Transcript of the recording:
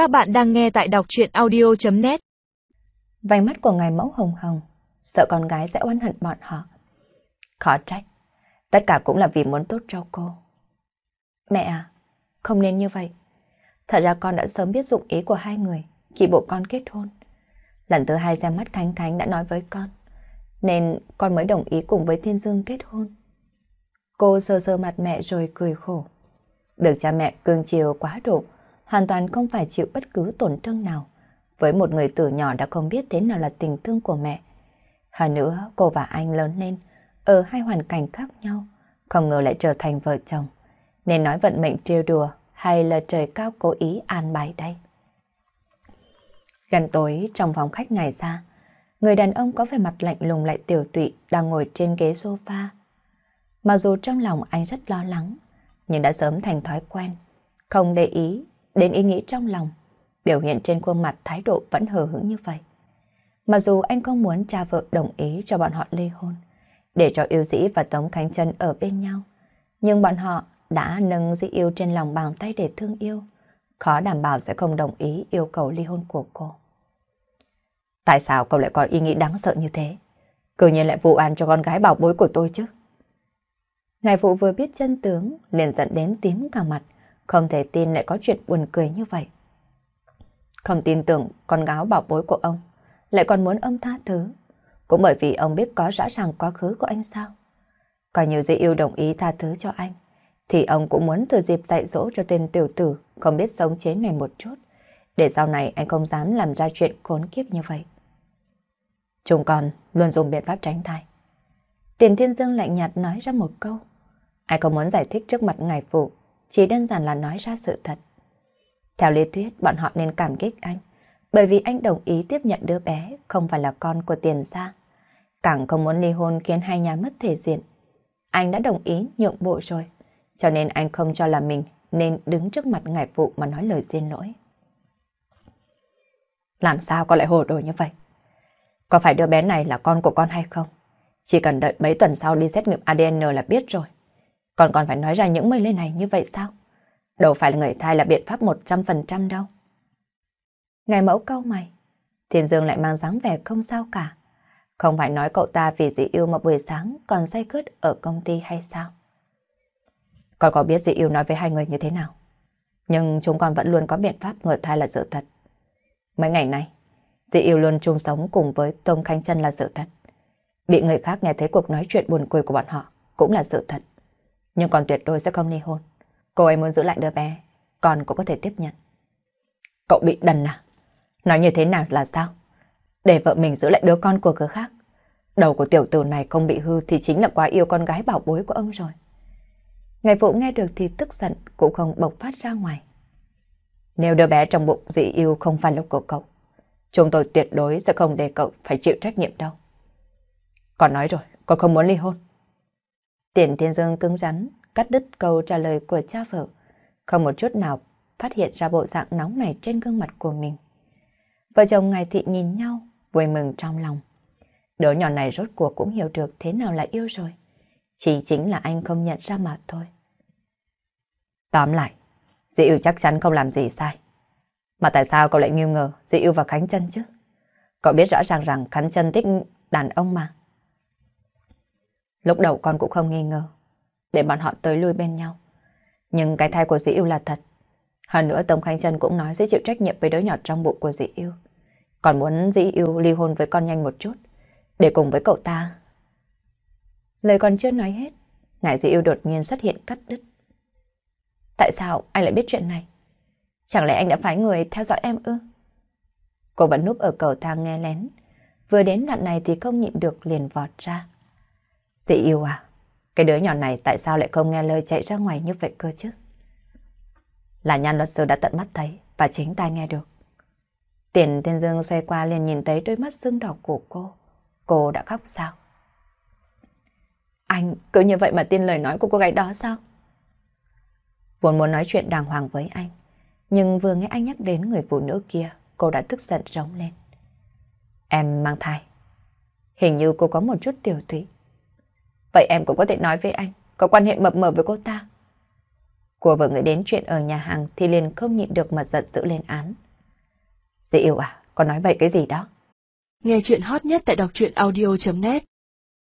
Các bạn đang nghe tại đọc chuyện audio.net Vành mắt của ngài mẫu hồng hồng, sợ con gái sẽ oan hận bọn họ. Khó trách, tất cả cũng là vì muốn tốt cho cô. Mẹ à, không nên như vậy. Thật ra con đã sớm biết dụng ý của hai người khi bộ con kết hôn. Lần thứ hai xem mắt Khánh Khánh đã nói với con, nên con mới đồng ý cùng với Thiên Dương kết hôn. Cô sơ sơ mặt mẹ rồi cười khổ. Được cha mẹ cương chiều quá độ, hoàn toàn không phải chịu bất cứ tổn thương nào. Với một người tử nhỏ đã không biết thế nào là tình thương của mẹ. Hơn nữa, cô và anh lớn lên, ở hai hoàn cảnh khác nhau, không ngờ lại trở thành vợ chồng. Nên nói vận mệnh trêu đùa hay là trời cao cố ý an bài đây. Gần tối trong phòng khách này ra, người đàn ông có vẻ mặt lạnh lùng lại tiểu tụy đang ngồi trên ghế sofa. Mặc dù trong lòng anh rất lo lắng, nhưng đã sớm thành thói quen, không để ý đến ý nghĩ trong lòng, biểu hiện trên khuôn mặt thái độ vẫn hờ hững như vậy. Mặc dù anh không muốn cha vợ đồng ý cho bọn họ ly hôn, để cho yêu dĩ và Tống Khánh Trân ở bên nhau, nhưng bọn họ đã nâng dĩ yêu trên lòng bàn tay để thương yêu, khó đảm bảo sẽ không đồng ý yêu cầu ly hôn của cô. Tại sao cậu lại có ý nghĩ đáng sợ như thế? Cự nhiên lại vụ án cho con gái bảo bối của tôi chứ? Ngài phụ vừa biết chân tướng, liền dẫn đến tím cả mặt, không thể tin lại có chuyện buồn cười như vậy. Không tin tưởng con gáo bảo bối của ông, lại còn muốn ông tha thứ. Cũng bởi vì ông biết có rõ ràng quá khứ của anh sao. Coi như dĩ yêu đồng ý tha thứ cho anh, thì ông cũng muốn thừa dịp dạy dỗ cho tên tiểu tử không biết sống chế này một chút, để sau này anh không dám làm ra chuyện khốn kiếp như vậy. Chúng con luôn dùng biện pháp tránh thai. Tiền Thiên Dương lạnh nhạt nói ra một câu. Ai không muốn giải thích trước mặt ngài phụ, chỉ đơn giản là nói ra sự thật. Theo lý thuyết, bọn họ nên cảm kích anh, bởi vì anh đồng ý tiếp nhận đứa bé không phải là con của tiền gia. Càng không muốn ly hôn khiến hai nhà mất thể diện. Anh đã đồng ý nhượng bộ rồi, cho nên anh không cho là mình nên đứng trước mặt ngài phụ mà nói lời xin lỗi. Làm sao con lại hồ đồ như vậy? Có phải đứa bé này là con của con hay không? Chỉ cần đợi mấy tuần sau đi xét nghiệm ADN là biết rồi. Còn còn phải nói ra những mây lên này như vậy sao? Đâu phải là người thai là biện pháp 100% đâu. Ngày mẫu câu mày, Thiên Dương lại mang dáng vẻ không sao cả. Không phải nói cậu ta vì dị yêu mà buổi sáng còn say cướt ở công ty hay sao? Con có biết dị yêu nói với hai người như thế nào? Nhưng chúng con vẫn luôn có biện pháp ngừa thai là sự thật. Mấy ngày nay, dị yêu luôn chung sống cùng với Tông Khánh Trân là sự thật. Bị người khác nghe thấy cuộc nói chuyện buồn cười của bọn họ cũng là sự thật nhưng còn tuyệt đối sẽ không ly hôn. Cô ấy muốn giữ lại đứa bé, còn cũng có thể tiếp nhận. Cậu bị đần à? Nói như thế nào là sao? Để vợ mình giữ lại đứa con của người khác. Đầu của tiểu tử này không bị hư thì chính là quá yêu con gái bảo bối của ông rồi. Ngày phụ nghe được thì tức giận cũng không bộc phát ra ngoài. Nếu đứa bé trong bụng dị yêu không phải là của cậu, chúng tôi tuyệt đối sẽ không để cậu phải chịu trách nhiệm đâu. Còn nói rồi, con không muốn ly hôn. Tiền Thiên Dương cứng rắn, cắt đứt câu trả lời của cha vợ. Không một chút nào phát hiện ra bộ dạng nóng này trên gương mặt của mình. Vợ chồng ngài thị nhìn nhau, vui mừng trong lòng. Đứa nhỏ này rốt cuộc cũng hiểu được thế nào là yêu rồi. Chỉ chính là anh không nhận ra mà thôi. Tóm lại, Dĩ yêu chắc chắn không làm gì sai. Mà tại sao cậu lại nghi ngờ Dĩ yêu và Khánh chân chứ? Cậu biết rõ ràng rằng Khánh chân thích đàn ông mà. Lúc đầu con cũng không nghi ngờ, để bọn họ tới lui bên nhau. Nhưng cái thai của dĩ yêu là thật. Hơn nữa Tống Khánh Trân cũng nói sẽ chịu trách nhiệm với đứa nhỏ trong bụng của dĩ yêu. Còn muốn dĩ yêu ly hôn với con nhanh một chút, để cùng với cậu ta. Lời còn chưa nói hết, ngài dĩ yêu đột nhiên xuất hiện cắt đứt. Tại sao anh lại biết chuyện này? Chẳng lẽ anh đã phái người theo dõi em ư? Cô vẫn núp ở cầu thang nghe lén. Vừa đến đoạn này thì không nhịn được liền vọt ra thì yêu à, cái đứa nhỏ này tại sao lại không nghe lời chạy ra ngoài như vậy cơ chứ? Là nhan luật sư đã tận mắt thấy và chính tai nghe được. Tiền Thiên Dương xoay qua liền nhìn thấy đôi mắt sưng đỏ của cô. Cô đã khóc sao? Anh cứ như vậy mà tin lời nói của cô gái đó sao? Vốn muốn nói chuyện đàng hoàng với anh, nhưng vừa nghe anh nhắc đến người phụ nữ kia, cô đã tức giận rống lên. Em mang thai. Hình như cô có một chút tiểu thủy. Vậy em cũng có thể nói với anh, có quan hệ mập mờ với cô ta. Cô vừa nghĩ đến chuyện ở nhà hàng thì liền không nhịn được mà giận dữ lên án. Dì yêu à, con nói vậy cái gì đó? Nghe chuyện hot nhất tại đọc truyện audio.net